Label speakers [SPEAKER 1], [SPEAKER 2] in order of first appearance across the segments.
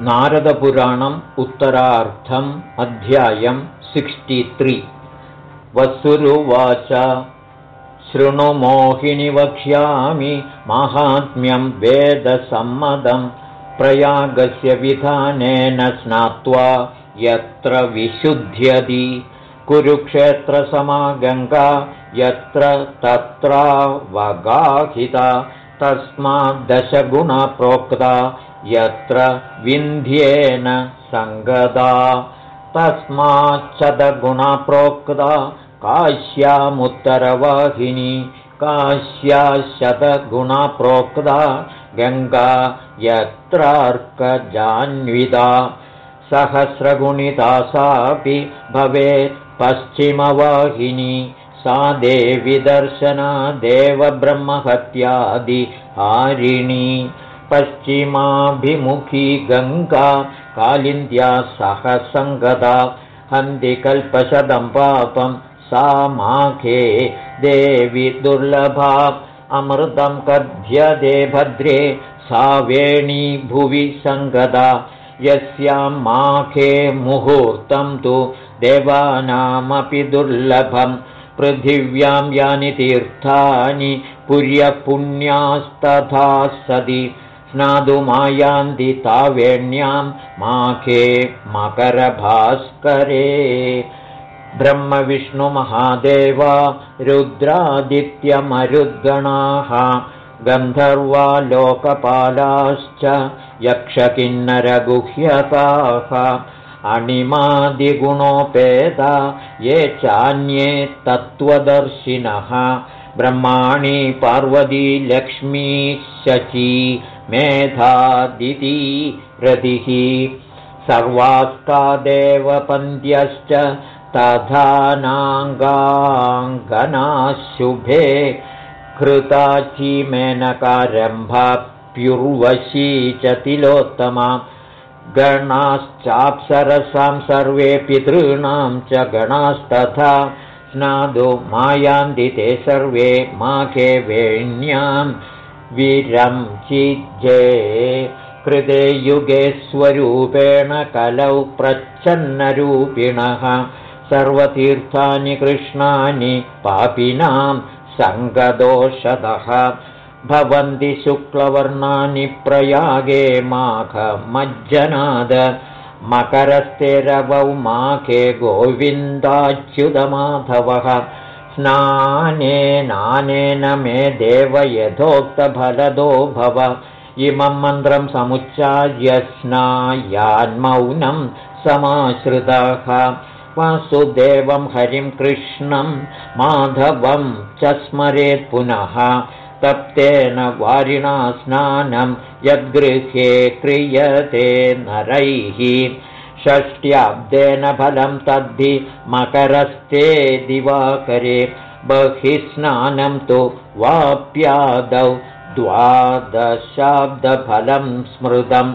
[SPEAKER 1] नारदपुराणम् उत्तरार्थम् अध्यायम् सिक्स्टि वसुरुवाच। शृणुमोहिनि वक्ष्यामि माहात्म्यं वेदसम्मदं प्रयागस्य विधानेन स्नात्वा यत्र विशुध्यति। कुरुक्षेत्रसमागङ्गा यत्र तत्रावगाहिता। तस्माद्दशगुणा प्रोक्ता यत्र विन्ध्येन सङ्गदा तस्माच्छदगुणा प्रोक्ता काश्यामुत्तरवाहिनी काश्याशतगुणा प्रोक्ता गङ्गा यत्रार्कजान्विता सहस्रगुणिता सापि भवेत् पश्चिमवाहिनी सा देवि दर्शना देवब्रह्महत्यादिहारिणी पश्चिमाभिमुखी गङ्गा कालिन्द्या सह सङ्गदा हन्दिकल्पशदं पापं सा माखे देवि दुर्लभा अमृतं कथ्यदे भद्रे सा वेणी भुवि सङ्गदा यस्यां माखे मुहूर्तं तु देवानामपि दुर्लभं पृथिव्यां यानि तीर्थानि पुर्यपुण्यास्तथा सदि स्नादुमायान्ति तावेण्यां माखे मकरभास्करे। ब्रह्मविष्णुमहादेवा रुद्रादित्यमरुद्गणाः गन्धर्वा लोकपालाश्च यक्षकिन्नरगुह्यकाः। अणिमादिगुणोपेता ये चान्ये तत्त्वदर्शिनः। ब्रह्माणि पार्वती लक्ष्मी शची मेधादिति रतिः। सर्वास्तादेवपन्त्यश्च तथानाङ्गाङ्गनाशुभे कृताची मेनकारम्भाप्युर्वशी च तिलोत्तमा। गणाश्चाप्सरसां सर्वे पितॄणां च गणास्तथा। स्नादो मायान्दिते सर्वे माघे वेण्यां वीरं चिज्जे कृते युगे स्वरूपेण कलौ प्रच्छन्नरूपिणः। सर्वतीर्थानि कृष्णानि पापिनां सङ्गदोषदः भवन्ति शुक्लवर्णानि प्रयागे माघमज्जनाद। मकरस्ते रवौ माघे गोविन्दाच्युतमाधवः स्नानेनानेन मे देव यथोक्तफलदो भव। इमं मन्त्रं समुच्चार्य स्नायान्मौनं समाश्रितः। वासुदेवं हरिं कृष्णं माधवं च स्मरेत् पुनः। तप्तेन वारिणा स्नानं यद्गृहे क्रियते नरैः षष्ट्याब्देन फलं तद्धि मकरस्ते दिवाकरे बहिः स्नानं तु वाप्यादौ द्वादशाब्दफलं स्मृतं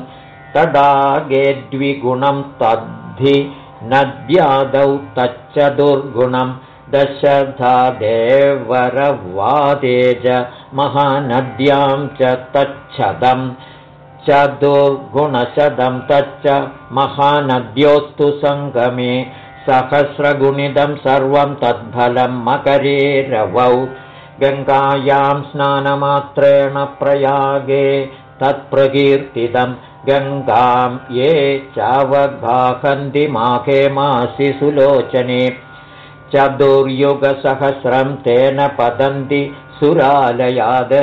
[SPEAKER 1] तदागे द्विगुणं तद्धि नद्यादौ तच्चतुर्गुणं दशधा देवरवादेज महानद्यां च तच्छदम् चतुर्गुणशतं तच्च महानद्योस्तु सङ्गमे सहस्रगुणितं सर्वं तद्फलं मकरे रवौ गङ्गायां स्नानमात्रेण प्रयागे तत्प्रकीर्तितं गङ्गां ये चावगाहन्ति माघे मासि सुलोचने। चतुर्युगसहस्रं तेन पतन्ति सुरालयाद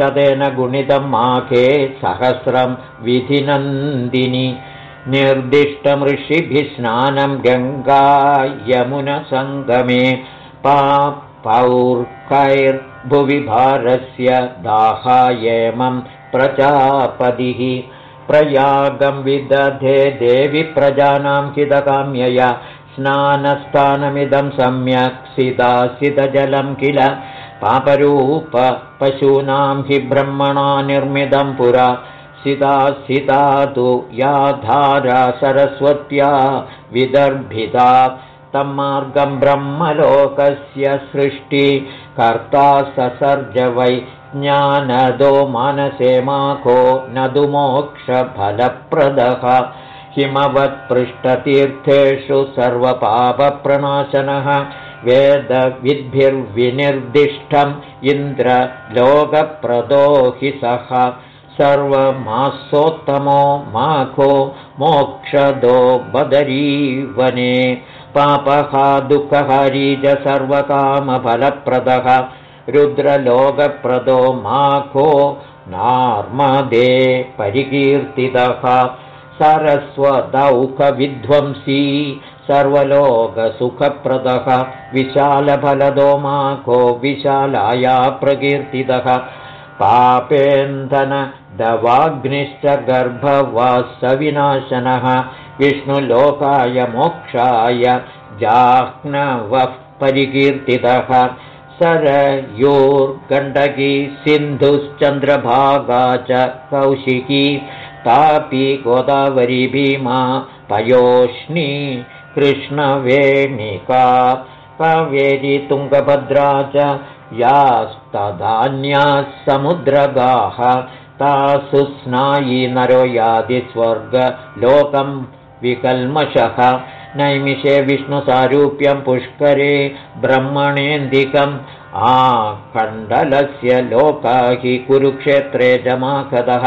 [SPEAKER 1] गुणितं माघे सहस्रं विधिनन्दिनि। निर्दिष्टमृषिभिः स्नानं गङ्गायमुनसङ्गमे। पापौर्कैर्भुवि भारस्य दाहायेमं प्रजापतिः। प्रयागं विदधे देवि प्रजानां हितकाम्यया। स्नानस्थानमिदं सम्यक् सिदासितजलं किल पापरूप पशूनां हि ब्रह्मणा निर्मितं पुरा। सिता सिता तु या धारा सरस्वत्या विदर्भिता। तं मार्गं ब्रह्मलोकस्य सृष्टि। कर्ता ससर्ज वै ज्ञानदो मानसे न दु मोक्षफलप्रदः। हिमवत्पृष्ठतीर्थेषु सर्वपापप्रणाशनः वेदविद्भिर्विनिर्दिष्टम् इन्द्रलोकप्रदो हि सः सर्वमासोत्तमो माखो मोक्षदो बदरीवने। पापः दुःखहारी च सर्वकामफलप्रदः। रुद्रलोकप्रदो माखो नार्मदे परिकीर्तितः। सरस्वदौखविध्वंसी सर्वलोकसुखप्रदः विशालफलदो माखो विशालाया प्रकीर्तितः। पापेन्धन दवाग्निश्च गर्भवासविनाशनः विष्णुलोकाय मोक्षाय जाह्नवः परिकीर्तितः। सरयोर्गण्डकी सिन्धुश्चन्द्रभागा च कौशिकी तापी गोदावरी भीमा पयोष्णी कृष्णवेणिका कावेरी तुङ्गभद्रा च यास्तधान्याः समुद्रगाः तासु स्नायी नरो यादि स्वर्गलोकम् विकल्मषः नैमिषे विष्णुसारूप्यं पुष्करे ब्रह्मणेन्दिकम् आकण्डलस्य लोका हि कुरुक्षेत्रे जमाखदः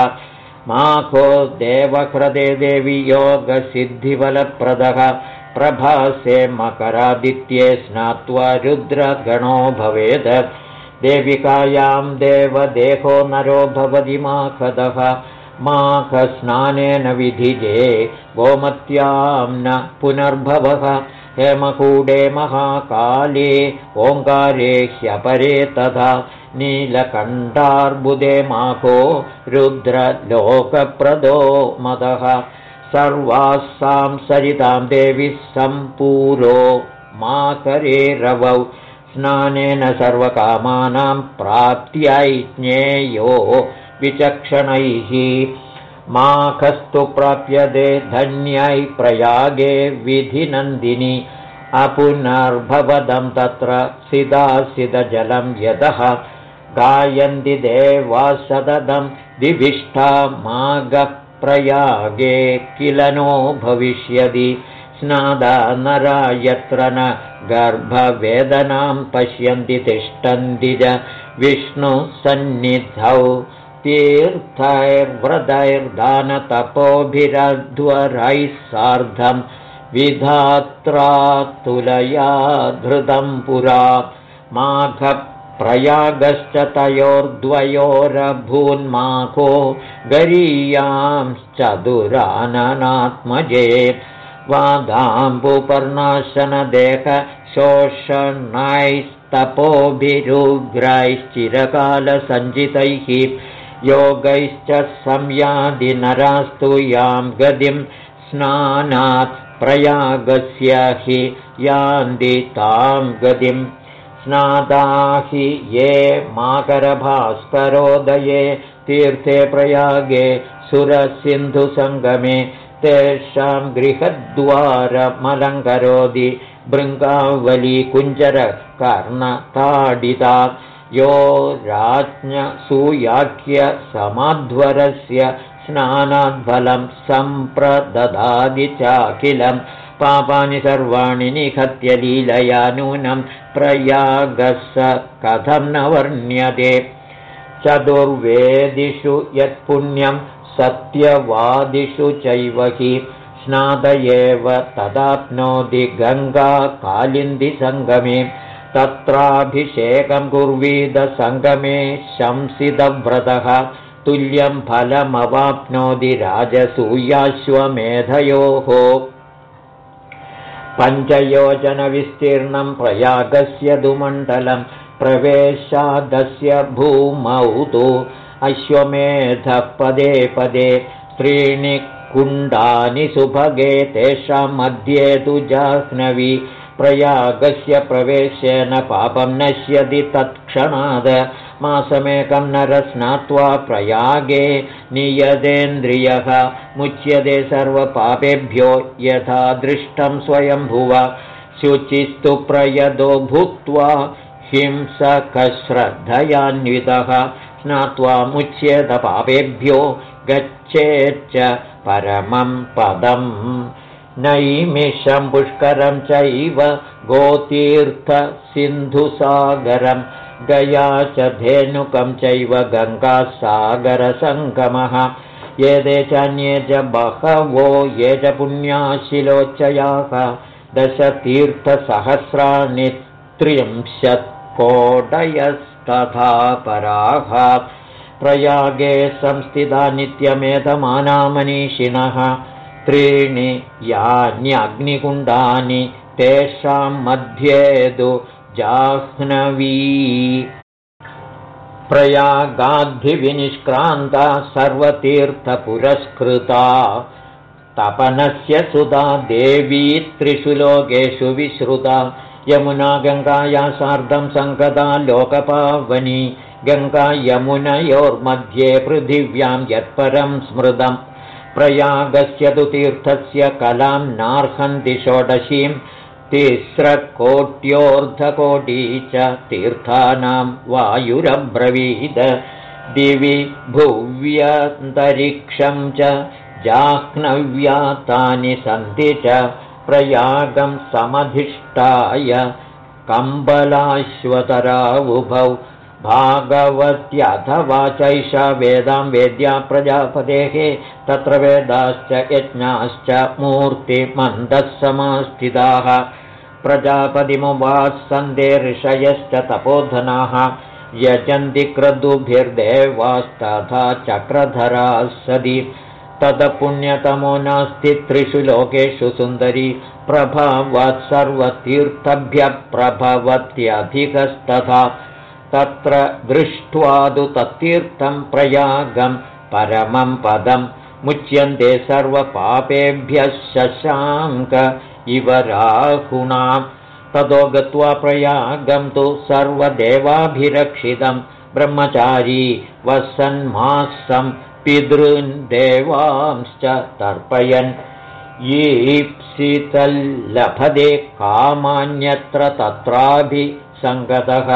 [SPEAKER 1] माखो देवह्रदे देवि योगसिद्धिबलप्रदः प्रभासे मकरादित्ये स्नात्वा रुद्रगणो भवेद। देविकायां देवदेहो नरो भवति माखदः माखस्नानेन विधिजे गोमत्यां न पुनर्भवः। हेमकूडे महाकाले ओङ्कारे ह्यपरे तथा। नीलकण्ठार्बुदे माखो रुद्रलोकप्रदो मदः सर्वासां सरितां देवि सम्पूरो माकरे रवौ। स्नानेन सर्वकामानां प्राप्त्यै ज्ञेयो विचक्षणैः। माखस्तु प्राप्यते धन्यै प्रयागे विधिनन्दिनि। अपुनर्भवदं तत्र गायन्ति देवा सततं दिविष्ठा मागः प्रयागे किल नो भविष्यति? स्नादा नरा यत्र न गर्भवेदनां पश्यन्ति तिष्ठन्ति च विष्णुसन्निधौ। तीर्थैर्व्रतैर्दानतपोभिरध्वरैः सार्धं विधात्रा तुलया धृतं पुरा माघप्रयागश्च तयोर्द्वयोरभून्माको गरीयांश्चतुराननात्मजे वादाम्बुपर्णाशनदेहशोषणैस्तपोभिरुग्रैश्चिरकालसञ्चितैः योगैश्च संयादि नरास्तु यां गतिं स्नानात् प्रयागस्य हि यान्ति तां गतिं स्नाता हि ये माकरभास्करोदये तीर्थे प्रयागे सुरसिन्धुसङ्गमे तेषां गृहद्वारमलङ्करोति भृङ्गावलीकुञ्जरकर्णताडिता यो राज्ञसूयाख्यसमाध्वरस्य स्नानाद्फलं सम्प्रददादि चाखिलं पापानि सर्वाणि निहत्य लीलया नूनं प्रयागः स कथं न वर्ण्यते। चतुर्वेदिषु यत्पुण्यं सत्यवादिषु चैव हि स्नात एव तदाप्नोति गङ्गाकालिन्दिसङ्गमे तत्राभिषेकं कुर्वीदसङ्गमे शंसितव्रतः तुल्यं फलमवाप्नोति राजसूयाश्वमेधयोः पञ्चयोजनविस्तीर्णं प्रयागस्य दुमण्डलं प्रवेशादस्य भूमौ तु अश्वमेधः पदे पदे त्रीणि कुण्डानि सुभगे तेषां मध्ये तु जाह्नवी प्रयागस्य प्रवेशेन पापं नश्यति तत्क्षणाद। मासमेकं नरस्नात्वा प्रयागे नियतेन्द्रियः मुच्यते सर्वपापेभ्यो यथा दृष्टं स्वयंभुव शुचिस्तु प्रयदो भूत्वा हिंसकश्रद्धयान्वितः। स्नात्वा मुच्येदपापेभ्यो गच्छेच्च परमं पदम् नैमिषं पुष्करं चैव गोतीर्थसिन्धुसागरं गया च धेनुकं चैव गङ्गासागरसङ्गमः। ये चान्ये च बहवो ये च पुण्याशिलोच्चयाः दशतीर्थसहस्राणि त्रिंशत्कोटयस्तथा पराः प्रयागे संस्थिता नित्यमेधमानामनीषिणः त्रीणि यान्यग्निकुण्डानि तेषां मध्येदु जाह्नवी। प्रयागाद्धिविनिष्क्रान्ता सर्वतीर्थपुरस्कृता। तपनस्य सुधा देवी त्रिषु लोकेषु विश्रुता। यमुना गङ्गाया सार्धं सङ्गदा लोकपावनी। गङ्गा यमुनयोर्मध्ये पृथिव्यां यत्परं स्मृतम् प्रयागस्य तु तीर्थस्य कलां नार्हन्ति षोडशीं तिस्रकोट्योऽर्धकोटी च तीर्थानां वायुरब्रवीद। दिवि भुव्यन्तरिक्षं च जाह्नव्यातानि सन्ति च प्रयागं समधिष्ठाय कम्बलाश्वतरावुभौ भागवत्यथवा चैषा वेदां वेद्या प्रजापतेः तत्र वेदाश्च यज्ञाश्च मूर्तिमन्दः समास्थिताः प्रजापतिमुवासन्दे ऋषयश्च तपोधनाः। यजन्ति क्रतुभिर्देवास्तथा चक्रधराः सदि तदपुण्यतमो नास्ति त्रिषु लोकेषु सुन्दरी। प्रभावात् सर्वतीर्थभ्यः प्रभवत्यधिकस्तथा तत्र दृष्ट्वा तु तत्तीर्थं प्रयागं परमं पदं मुच्यन्ते सर्वपापेभ्यः शशाङ्क इव राहुणां ततो गत्वा प्रयागं तु सर्वदेवाभिरक्षितं ब्रह्मचारी वसन्मासं पितॄन् देवांश्च तर्पयन्। ईप्सितल्लभदे कामान्यत्र तत्राभिसङ्गतः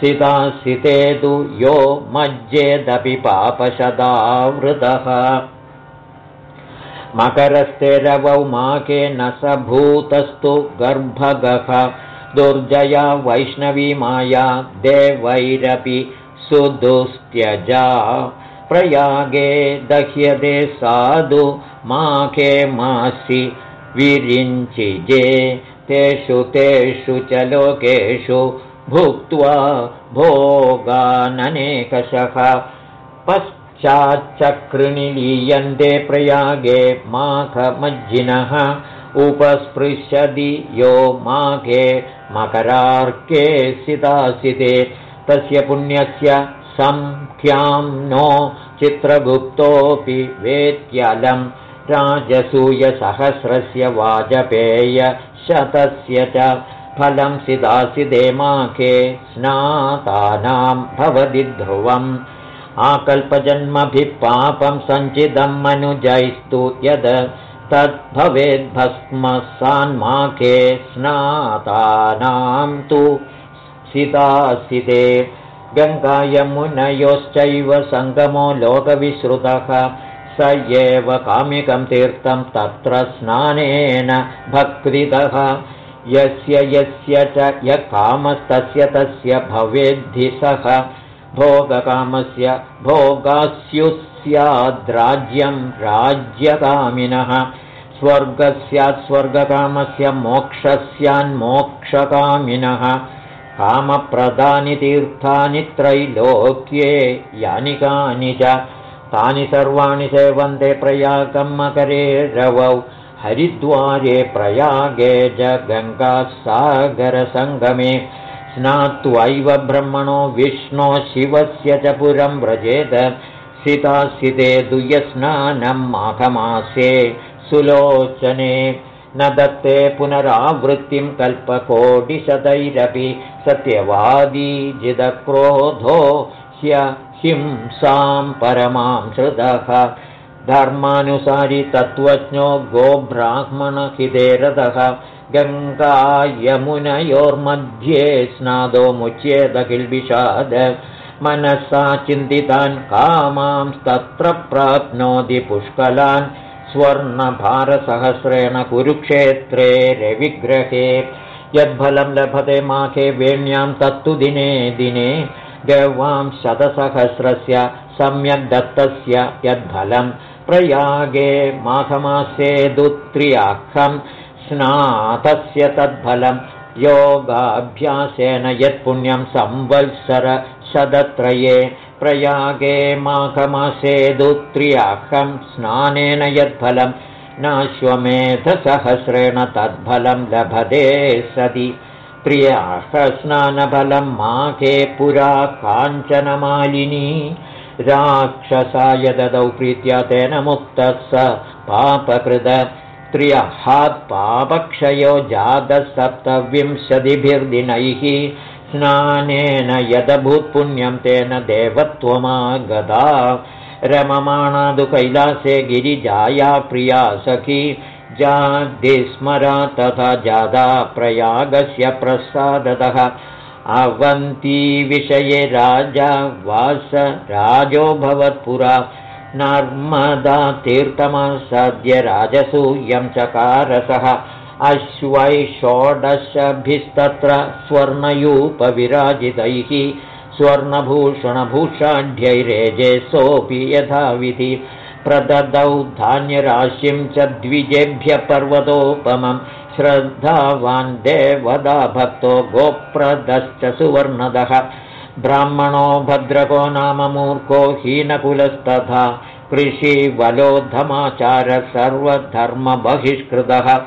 [SPEAKER 1] सितासिते तु यो मज्जेदपि पापशदावृतः। मकरस्ते रवौ माके न स भूतस्तु गर्भगः। दुर्जया वैष्णवी माया देवैरपि सुदुस्त्यजा। प्रयागे दह्यते साधु माखे मासि विरिञ्चिजे तेषु तेषु च लोकेषु भुक्त्वा भोगाननेकशः। पश्चाच्चक्रिणि लीयन्ते प्रयागे माघमज्जिनः। उपस्पृशति यो माघे मकरार्के सितासिते। तस्य पुण्यस्य संख्यां नो चित्रगुप्तोऽपि वेत्यलं राजसूयसहस्रस्य वाजपेयशतस्य च फलं सिदासिदे माके स्नातानां भवति ध्रुवम्। आकल्पजन्मभिः पापं सञ्चितं मनुजैस्तु यद् तद्भवेद्भस्मसान्माके स्नातानां तु सिदासिदे। गङ्गायमुनयोश्चैव सङ्गमो लोकविश्रुतः। स एव कामिकं तीर्थं तत्र स्नानेन भक्तितः यस्य यस्य च यः कामस्तस्य तस्य भवेद्धि सः भोगकामस्य भोगास्युः स्याद्राज्यं राज्यकामिनः। स्वर्गस्यात् स्वर्गकामस्य मोक्षस्यान्मोक्षकामिनः कामप्रदानि तीर्थानि त्रैलोक्ये यानि कानि च। तानि सर्वाणि सेवन्ते प्रयागं मकरे रवौ हरिद्वारे प्रयागे च गङ्गासागरसङ्गमे स्नात्वैव ब्रह्मणो विष्णो शिवस्य च पुरं व्रजेत सितासिते दुयस्नानं माघमासे सुलोचने। न दत्ते पुनरावृत्तिं कल्पकोटिशतैरपि सत्यवादी जिदक्रोधो ह्य हिंसां परमां श्रुतः धर्मानुसारि तत्त्वज्ञो गोब्राह्मणहितेरथः गङ्गायमुनयोर्मध्ये स्नादो मुच्येदखिल्बिषाद मनसा चिन्तितान् कामांस्तत्र प्राप्नोति पुष्कलान्। स्वर्णभारसहस्रेण कुरुक्षेत्रे रविग्रहे। यद्फलं लभते माखे वेण्यां तत्तु दिने दिने। गवां शतसहस्रस्य सम्यग् दत्तस्य यद्फलं प्रयागे माघमासे दुत्र्याखं स्नातस्य तद्फलं योगाभ्यासेन यत्पुण्यं संवत्सरशतत्रये प्रयागे माघमासे दुत्र्याखं स्नानेन यद्फलं नाश्वमेधसहस्रेण तद्फलं लभते सति। स्नानफलं माघे पुरा काञ्चनमालिनी राक्षसाय ददौ प्रीत्या तेन मुक्तः स पापकृत पापक्षयो जातः सप्तविंशतिभिर्दिनैः स्नानेन यदभूत्पुण्यं तेन देवत्वमागता रममाणादु कैलासे गिरिजाया प्रिया सखी। जादिस्मरा तथा जादा प्रयागस्य प्रसादतः अवन्तीविषये राजा वास राजोऽभवत्पुरा नर्मदा तीर्थमासाद्य राजसूयं चकारसः। अश्वै षोडशभिस्तत्र स्वर्णयूपविराजितैः। स्वर्णभूषणभूषाढ्यैरेजे सोऽपि यथाविधि। प्रददौ धान्यराशिं च द्विजेभ्य पर्वतोपमं श्रद्धावान् देवदा भक्तो गोप्रदश्च सुवर्णदः। ब्राह्मणो भद्रको नाम मूर्खो हीनकुलस्तथा। कृषिवलोधमाचारः सर्वधर्मबहिष्कृतः।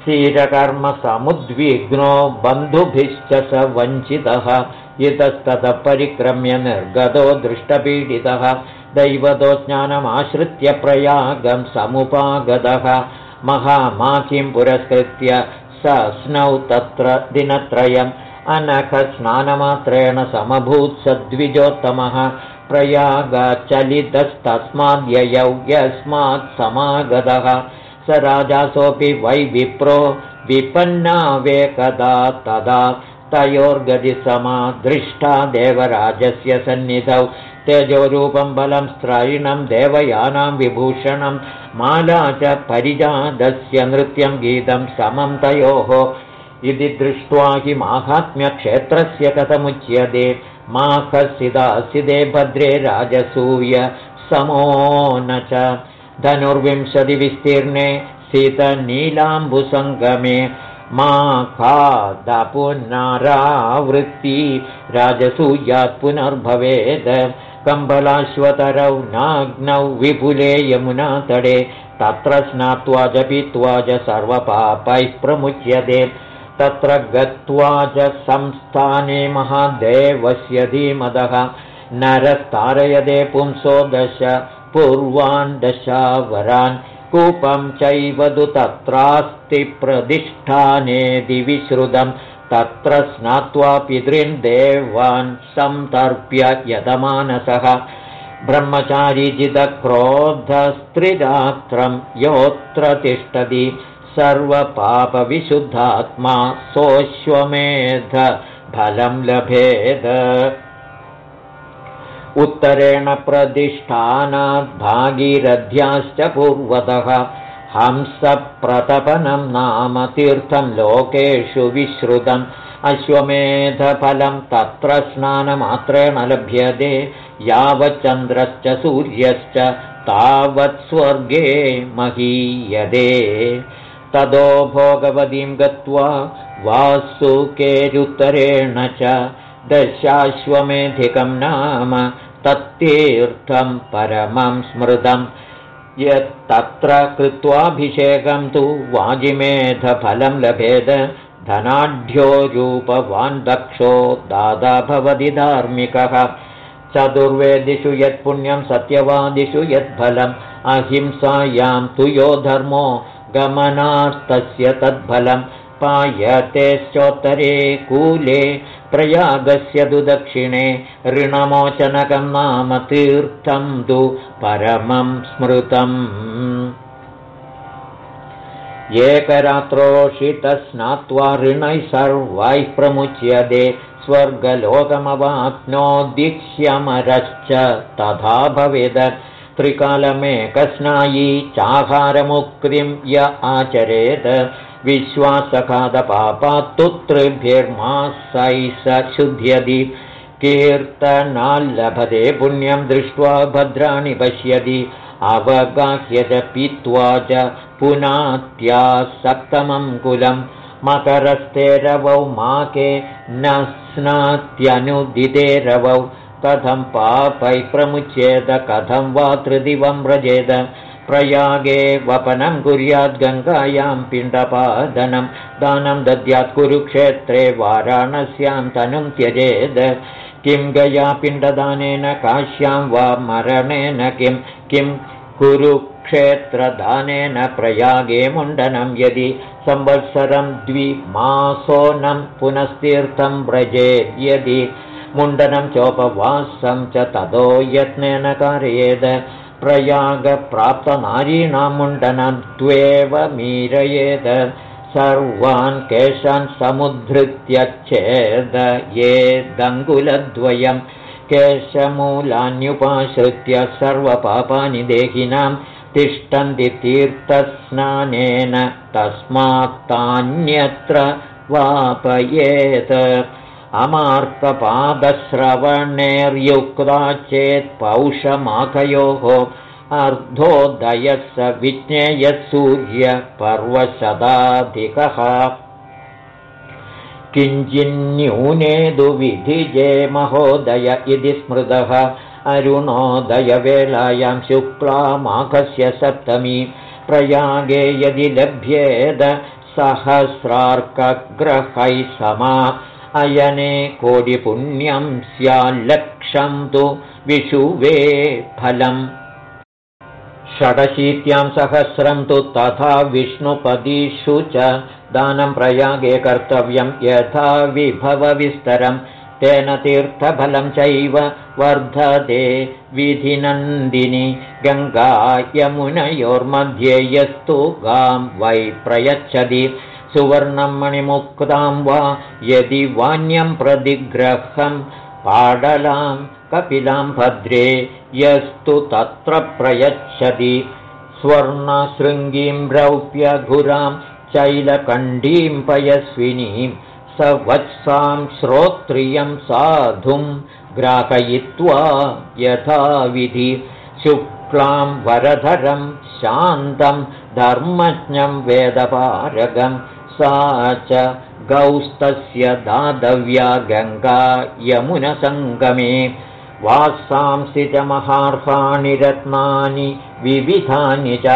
[SPEAKER 1] क्षीरकर्मसमुद्विग्नो बन्धुभिश्च स वञ्चितः। इतस्ततः परिक्रम्य निर्गतो दृष्टपीडितः। दैवतो ज्ञानमाश्रित्य प्रयागं समुपागतः महामाखिं पुरस्कृत्य स स्नौ तत्र दिनत्रयम् अनखस्नानमात्रेण समभूत् सद्विजोत्तमः प्रयागचलितस्तस्माद्ययौ यस्मात् समागतः स राजासोऽपि वै विप्रो विपन्नावेकदा तदा तयोर्गतिसमादृष्टा देवराजस्य सन्निधौ तेजोरूपं बलं स्त्रैणं देवयानां विभूषणं माला च परिजातस्य नृत्यं गीतं समं तयोः। इति दृष्ट्वा हि माहात्म्यक्षेत्रस्य कथमुच्यते। माखसिदासिदे भद्रे राजसूय समो न च। धनुर्विंशतिविस्तीर्णे शीतनीलाम्बुसङ्गमे मा खादपुनरावृत्ति राजसूयात् पुनर्भवेत् कम्बलाश्वतरौ नाग्नौ विपुले यमुनातडे तत्र स्नात्वा च पीत्वा च सर्वपापैः प्रमुच्यते तत्र गत्वा च संस्थाने महादेवस्य धीमदः नरस्तारयदे पुंसो दश पूर्वान् दशावरान्। कूपं चैव तु तत्रास्ति प्रतिष्ठाने दिविश्रुतं तत्र स्नात्वा पितॄन् देवान् सन्तर्प्य यतमानसः ब्रह्मचारीजितक्रोधस्त्रिरात्रं योऽत्र तिष्ठति सर्वपापविशुद्धात्मा सोऽश्वमेध फलं लभेद। उत्तरेण प्रतिष्ठानाद्भागीरथ्याश्च पूर्वतः हंसप्रतपनं नाम तीर्थं लोकेषु विश्रुतम् अश्वमेधफलं तत्र स्नानमात्रेण लभ्यते यावच्चन्द्रश्च सूर्यश्च तावत् स्वर्गे महीयते। तदो भोगवतीं गत्वा वासुकेरुत्तरेण च दशाश्वमेधिकं नाम तत्तीर्थं परमं स्मृतं यत्तत्र कृत्वाभिषेकं तु वाजिमेधफलं लभेद। धनाढ्यो रूपवान् दक्षो दादा भवति धार्मिकः। चतुर्वेदिषु यत्पुण्यं सत्यवादिषु यत्फलम् अहिंसायां तु यो धर्मो गमनास्तस्य तद्फलं पायतेश्चोत्तरे कूले प्रयागस्य तु दक्षिणे ऋणमोचनकं नाम तीर्थं तु परमं स्मृतम्। एकरात्रोषितस्नात्वा ऋणैः सर्वैः प्रमुच्यते स्वर्गलोकमवाप्नोदिह्यमरश्च तथा भवेद। त्रिकालमेकस्नायी चाहारमुक्तिं य आचरेत् विश्वासखादपापात्तु त्रिभिर्मासै स शुध्यति कीर्तनाल्लभते पुण्यं दृष्ट्वा भद्राणि पश्यति। अवगाह्यत पीत्वा च पुनात्यासप्तमं कुलम् मकरस्ते रवौ माके न स्नात्यनुदिते रवौ। कथं पापै प्रमुच्येत कथं वा त्रिदिवं व्रजेद प्रयागे वपनं कुर्याद् गङ्गायां पिण्डपादनं दानं दद्यात् कुरुक्षेत्रे वाराणस्यां तनुं त्यजेद। किं गया पिण्डदानेन काश्यां वा मरणेन किं किं कुरुक्षेत्रदानेन प्रयागे मुण्डनं यदि संवत्सरं द्विमासोनं पुनस्तीर्थं व्रजेत् यदि मुण्डनं चोपवासं च ततो यत्नेन कारयेद प्रयागप्राप्तनारीणां मुण्डनं द्वेव मीरयेद सर्वान् केशान् समुद्धृत्यच्छेद ये दङ्गुलद्वयं केशमूलान्युपाश्रित्य सर्वपापानि देहिनां तिष्ठन्ति तीर्थस्नानेन तस्मात्तान्यत्र वापयेत् अमार्तपादश्रवणेर्युक्ता चेत् पौषमाखयोः अर्धोदयः स विज्ञेयः सूर्यपर्वशताधिकः किञ्चिन्न्यूने दुविधिजे महोदय इति स्मृतः अरुणोदयवेलायां शुक्लामाघस्य सप्तमी प्रयागे यदि लभ्येद सहस्रार्कग्रहैः समा अयने कोटिपुण्यं स्याल्लक्षं तु विशुवे फलम्। षडशीत्यां सहस्रं तु तथा विष्णुपदीषु च दानं प्रयागे कर्तव्यं यथा विभवविस्तरं तेन तीर्थफलं चैव वर्धते विधिनन्दिनि। गङ्गायमुनयोर्मध्ये यस्तु गां वै प्रयच्छति सुवर्णं मणिमुक्तां वा यदि वान्यं प्रतिग्रहं पाडलां कपिलां भद्रे यस्तु तत्र प्रयच्छति। स्वर्णशृङ्गीं रौप्यघुरां चैलकण्डीं पयस्विनीं स वत्सां श्रोत्रियं साधुं ग्राहयित्वा यथाविधि। शुक्लां वरधरं शान्तं धर्मज्ञं वेदपारगं सा च गौस्तस्य दातव्या गङ्गा यमुनसङ्गमे वासांसि च महार्हाणि रत्नानि विविधानि च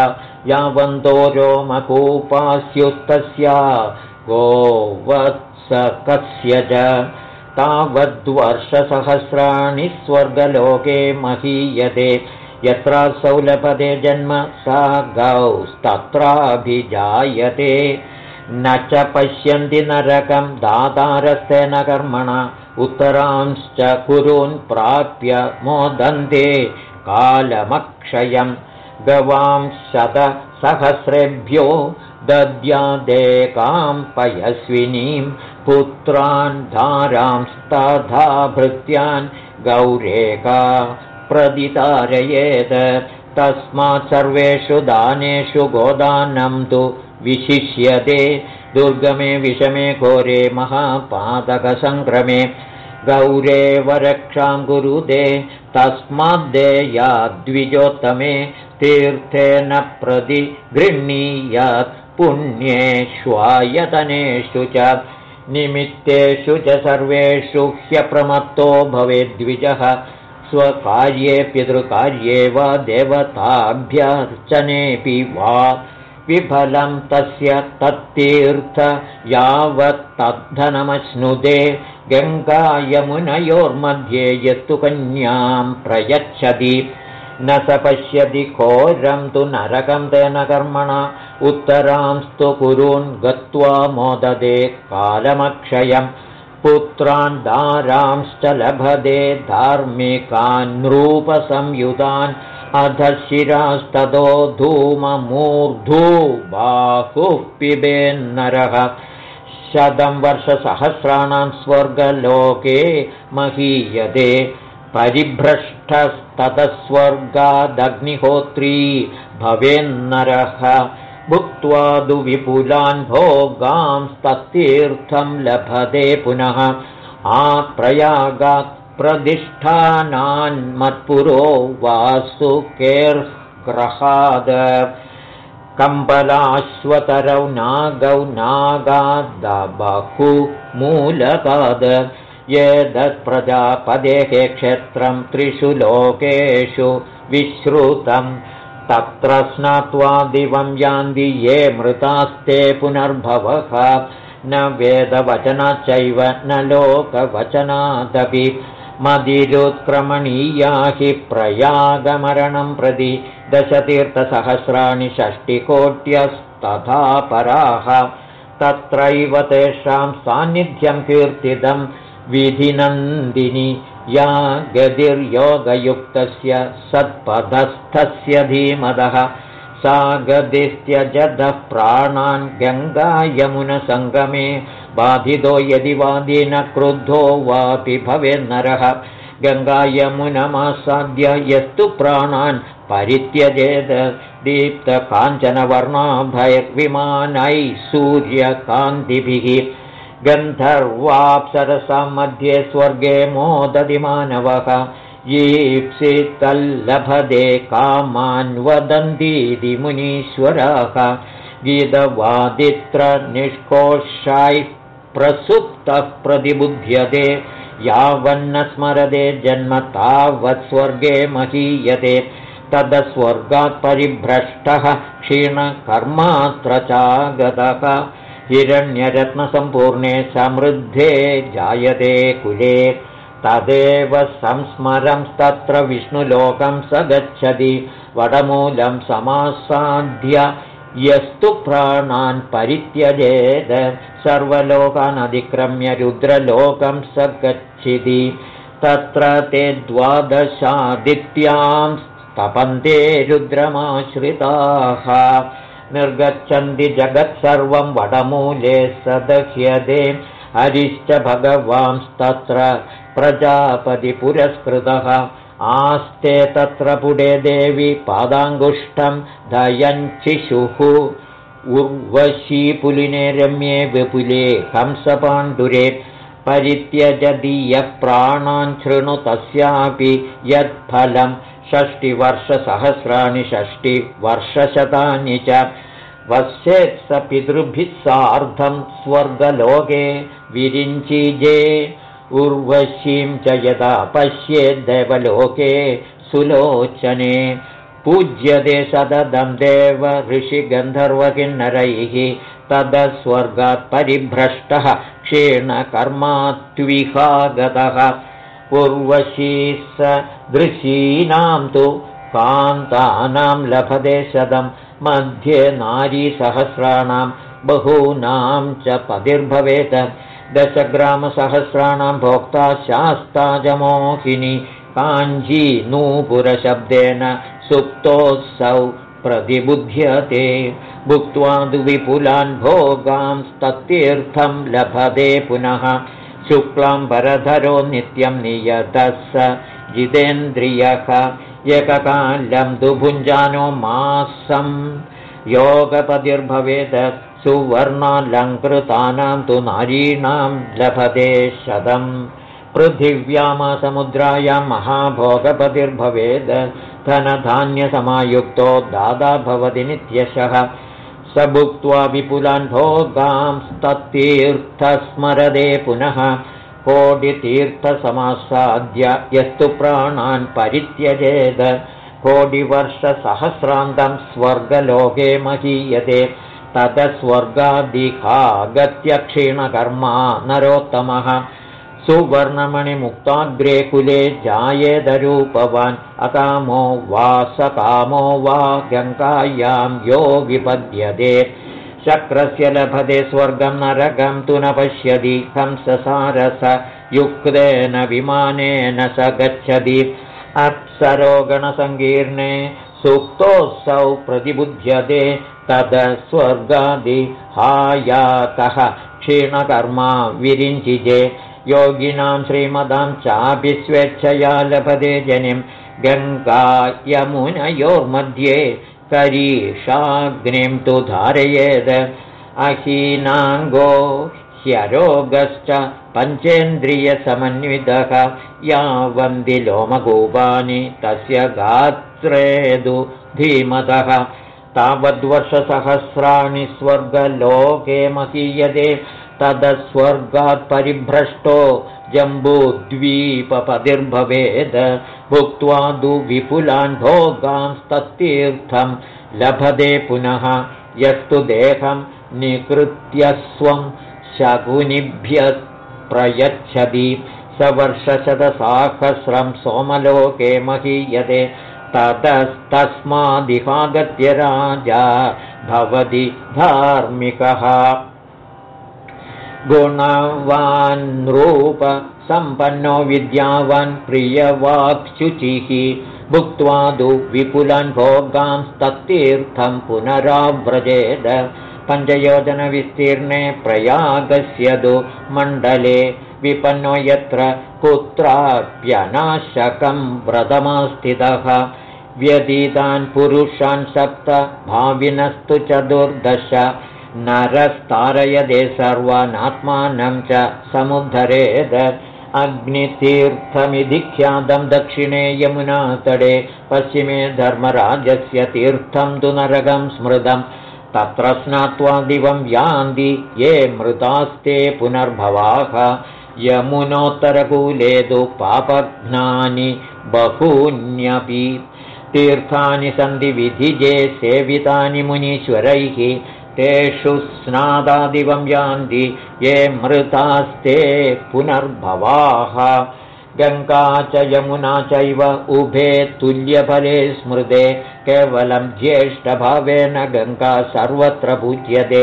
[SPEAKER 1] यावन्तो रोमकूपास्युस्तस्या गोवत्सकस्य च तावद्वर्षसहस्राणि स्वर्गलोके महीयते। यत्रा सौलभते जन्म सा गौस्तत्राभिजायते न च पश्यन्ति नरकं दातारस्तेन कर्मणा। उत्तरांश्च कुरून् प्राप्य मोदन्ते कालमक्षयं गवां शतसहस्रेभ्यो दद्यादेकां पयस्विनीं पुत्रान् धारांस्तथा भृत्यान् गौरेका प्रदितारयेत्। तस्मात् सर्वेषु दानेषु गोदानं तु विशिष्यते दुर्गमे विषमे घोरे महापादकसङ्क्रमे गौरेव रक्षां कुरुते तस्माद्देयाद्विजोत्तमे तीर्थेन प्रति गृह्णीयात् पुण्येष्वायतनेषु च। निमित्तेषु च सर्वेषु ह्यप्रमत्तो भवेद्विजः स्वकार्ये पितृकार्ये वा देवताभ्यर्चनेऽपि वा विफलं तस्य तत्तीर्थ यावत्तद्धनमश्नुते गङ्गायमुनयोर्मध्ये यस्तु कन्यां प्रयच्छति। न स पश्यति घोरं तु नरकं तेन कर्मणा उत्तरांस्तु कुरून् गत्वा मोददे कालमक्षयम् पुत्रान् दारांश्च लभते धार्मिकान्रूपसंयुतान् अध धूममूर्धू बाहुः पिबेन्नरः शतं वर्षसहस्राणां स्वर्गलोके महीयते। परिभ्रष्टस्ततस्वर्गादग्निहोत्री भवेन्नरः। भुक्त्वा दु विपुलान् भोगांस्तत्तीर्थं लभते पुनः। आप्रयागात् प्रतिष्ठानान्मत्पुरो वासुकेर्ग्रहाद कम्बलाश्वतरौ नागौ नागादबहु मूलकाद यदत्प्रजापदेः क्षेत्रं त्रिषु लोकेषु विश्रुतं। तत्र स्नात्वा दिवं यान्ति ये मृतास्ते पुनर्भवः। न वेदवचनाच्चैव न लोकवचनादपि मदिरुत्क्रमणीया हि प्रयागमरणं प्रति दशतीर्थसहस्राणि षष्टिकोट्यस्तथा पराः। तत्रैव तेषां सान्निध्यं कीर्तितं विधिनन्दिनि या गतिर्योगयुक्तस्य सत्पथस्थस्य धीमदः सा गदिस्त्यजदः प्राणान् गङ्गायमुनसङ्गमे बाधितो यदि वादिन क्रुद्धो वापि भवेन्नरः गङ्गायमुनमासाद्य यस्तु प्राणान् परित्यजेद दीप्तकाञ्चनवर्णाभयविमानैः सूर्यकान्तिभिः। गन्धर्वाप्सरसां मध्ये स्वर्गे मोदति मानवः यीप्सितल्लभदे कामान् वदन्तीति मुनीश्वराः गीतवादित्रनिष्कोषायः प्रसुप्तः प्रतिबुध्यते यावन्न स्मरदे जन्म तावत् स्वर्गे महीयते तदस्वर्गात् परिभ्रष्टः क्षीणकर्मात्र चागतः हिरण्यरत्नसम्पूर्णे समृद्धे जायते कुले तदेव संस्मरंस्तत्र विष्णुलोकं स गच्छति। वडमूलं समासाद्य यस्तु प्राणान् परित्यजेद। सर्वलोकानधिक्रम्य रुद्रलोकं स गच्छति। तत्र ते द्वादशादित्यां तपन्ते रुद्रमाश्रिताः। निर्गच्छन्ति जगत्सर्वं वडमूले सदह्यते हरिश्च भगवांस्तत्र प्रजापतिपुरस्कृतः। आस्ते तत्र पुडे देवि पादाङ्गुष्ठं दयञ्चिषुः उर्वशीपुलिने रम्ये विपुले हंसपाण्डुरे परित्यजति यः प्राणान् शृणु तस्यापि यत्फलं षष्टिवर्षसहस्राणि षष्टिवर्षशतानि च। वस्येत् स पितृभिः सार्धं स्वर्गलोके विरिञ्चिजे उर्वशीं च यदा पश्येद्देवलोके सुलोचने पूज्यते सददं देव ऋषिगन्धर्वकिन्नरैः तदस्वर्गात् परिभ्रष्टः क्षीणकर्मात्विहागतः उर्वशी स दृशीनां तु कान्तानां लभते शतं मध्ये नारीसहस्राणां बहूनां च पतिर्भवेत् दशग्रामसहस्राणां भोक्ता शास्ता च मोहिनी काञ्जी नूपुरशब्देन सुप्तोऽसौ प्रतिबुध्यते। भुक्त्वा तु विपुलान् भोगांस्तत्तीर्थं लभते पुनः। शुक्लाम्बरधरो नित्यं नियतः स जितेन्द्रियः। एककालं दुभुञ्जानो मासं। योगपतिर्भवेत् सुवर्णालङ्कृतानां तु नारीणां लभते शतं पृथिव्यामसमुद्रायां महाभोगपतिर्भवेद्। धनधान्यसमायुक्तो दादा भवति नित्यशः। स भुक्त्वा विपुलान् भोगांस्तत्तीर्थस्मरदे पुनः। कोटितीर्थसमासाद्य यस्तु प्राणान् परित्यजेद। कोटिवर्षसहस्रान्तं स्वर्गलोके महीयते ततस्वर्गादिकागत्य क्षीणकर्मा नरोत्तमः। सुवर्णमणिमुक्ताग्रे कुले जायेदरूपवान्। अकामो वा सकामो वा गङ्गायां यो विपद्यते शक्रस्य लभते स्वर्गं नरकं तु न पश्यति। हंससारस युक्तेन विमानेन स गच्छति। अप्सरोगणसङ्कीर्णे सुप्तोऽसौ प्रतिबुध्यते तद स्वर्गादिहायातः क्षीणकर्मा विरिञ्चिजे। योगिनां श्रीमदां चापि स्वेच्छया लभते जनिं गङ्गायमुनयोर्मध्ये करीषाग्निं तु धारयेद। अहीनाङ्गो ह्यरोगश्च पञ्चेन्द्रियसमन्वितः यावन्ति लोमगोपानि तस्य गात्रेदु धीमतः। तावद्वर्षसहस्राणि स्वर्गलोके महीयते। तदस्वर्गात् परिभ्रष्टो जम्बूद्वीपपतिर्भवेद्। भुक्त्वा दु विपुलान् भोगांस्तत्तीर्थं लभते पुनः। यस्तु देहं निकृत्य स्वं शकुनिभ्यः प्रयच्छति स वर्षशतसाहस्रं सोमलोके महीयते ततस्तस्मादिहागत्य राजा भवति धार्मिकः। गुणवान्रूपसम्पन्नो विद्यावान् प्रियवाक्शुचिः। भुक्त्वा तु विपुलान् भोगांस्तत्तीर्थं पुनराव्रजेद। पञ्चयोजनविस्तीर्णे प्रयागस्य तु मण्डले। विपन्नो यत्र कुत्राप्यनाशकं व्रतमास्थितः व्यतीतान् पुरुषान् सप्त भाविनस्तु चतुर्दश नरस्तारयदे सर्वानात्मानं च समुद्धरेद अग्नितीर्थमिधि ख्यातं दक्षिणे यमुनातडे पश्चिमे धर्मराजस्य तीर्थं तु नरकं स्मृतम् तत्र स्नात्वा दिवं यान्ति ये मृतास्ते पुनर्भवाः यमुनोत्तरकूले तु पापघ्नानि बहून्यपि तीर्थानि सन्ति विधिजे सेवितानि मुनीश्वरैः तेषु स्नादादिवं यान्ति ये मृतास्ते पुनर्भवाः। गङ्गा च यमुना चैव उभे तुल्यफले स्मृते केवलं ज्येष्ठभावेन गङ्गा सर्वत्र पूज्यते।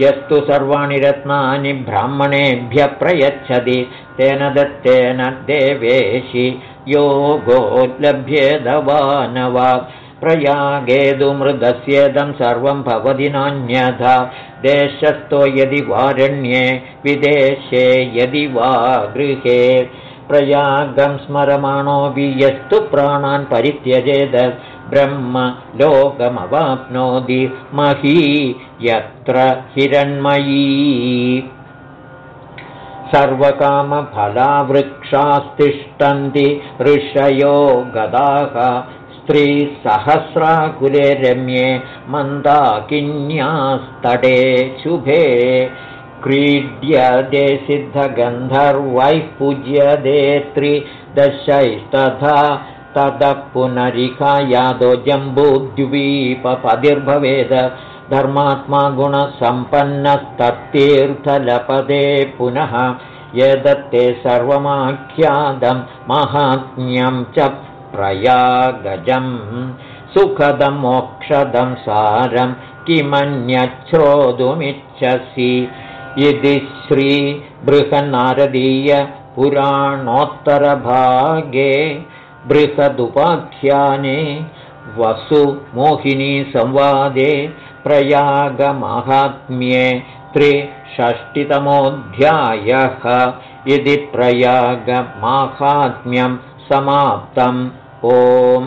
[SPEAKER 1] यस्तु सर्वाणि रत्नानि ब्राह्मणेभ्यः प्रयच्छति तेन दत्तेन देवेशि योगो लभ्येदवा न वा प्रयागेदुमृगस्येदं सर्वं भवति नान्यथा। देशस्थो यदि वारण्ये विदेशे यदि वा गृहे। प्रयागं स्मरमाणोऽपि यस्तु प्राणान् परित्यजेद। ब्रह्म लोकमवाप्नोति। मही यत्र हिरण्मयी सर्वकामफलावृक्षास्तिष्ठन्ति ऋषयो गदाः स्त्रीसहस्राकुले रम्ये मन्दाकिन्यास्तटे शुभे क्रीड्यते सिद्धगन्धर्वैः पूज्यते त्रिदशैस्तथा ततः पुनरिका यादो जम्बूद्वीपपतिर्भवेद धर्मात्मा गुणसम्पन्नस्तत्तीर्थलपदे पुनः यदत्ते सर्वमाख्यातं माहात्म्यं च प्रयागजम्। सुखदं मोक्षदं सारं किमन्यच्छ्रोतुमिच्छसि। इति श्रीबृहन्नारदीयपुराणोत्तरभागे बृहदुपाख्याने वसुमोहिनीसंवादे प्रयागमाहात्म्ये त्रिषष्टितमोऽध्यायः इति प्रयागमाहात्म्यं समाप्तम्। ओम्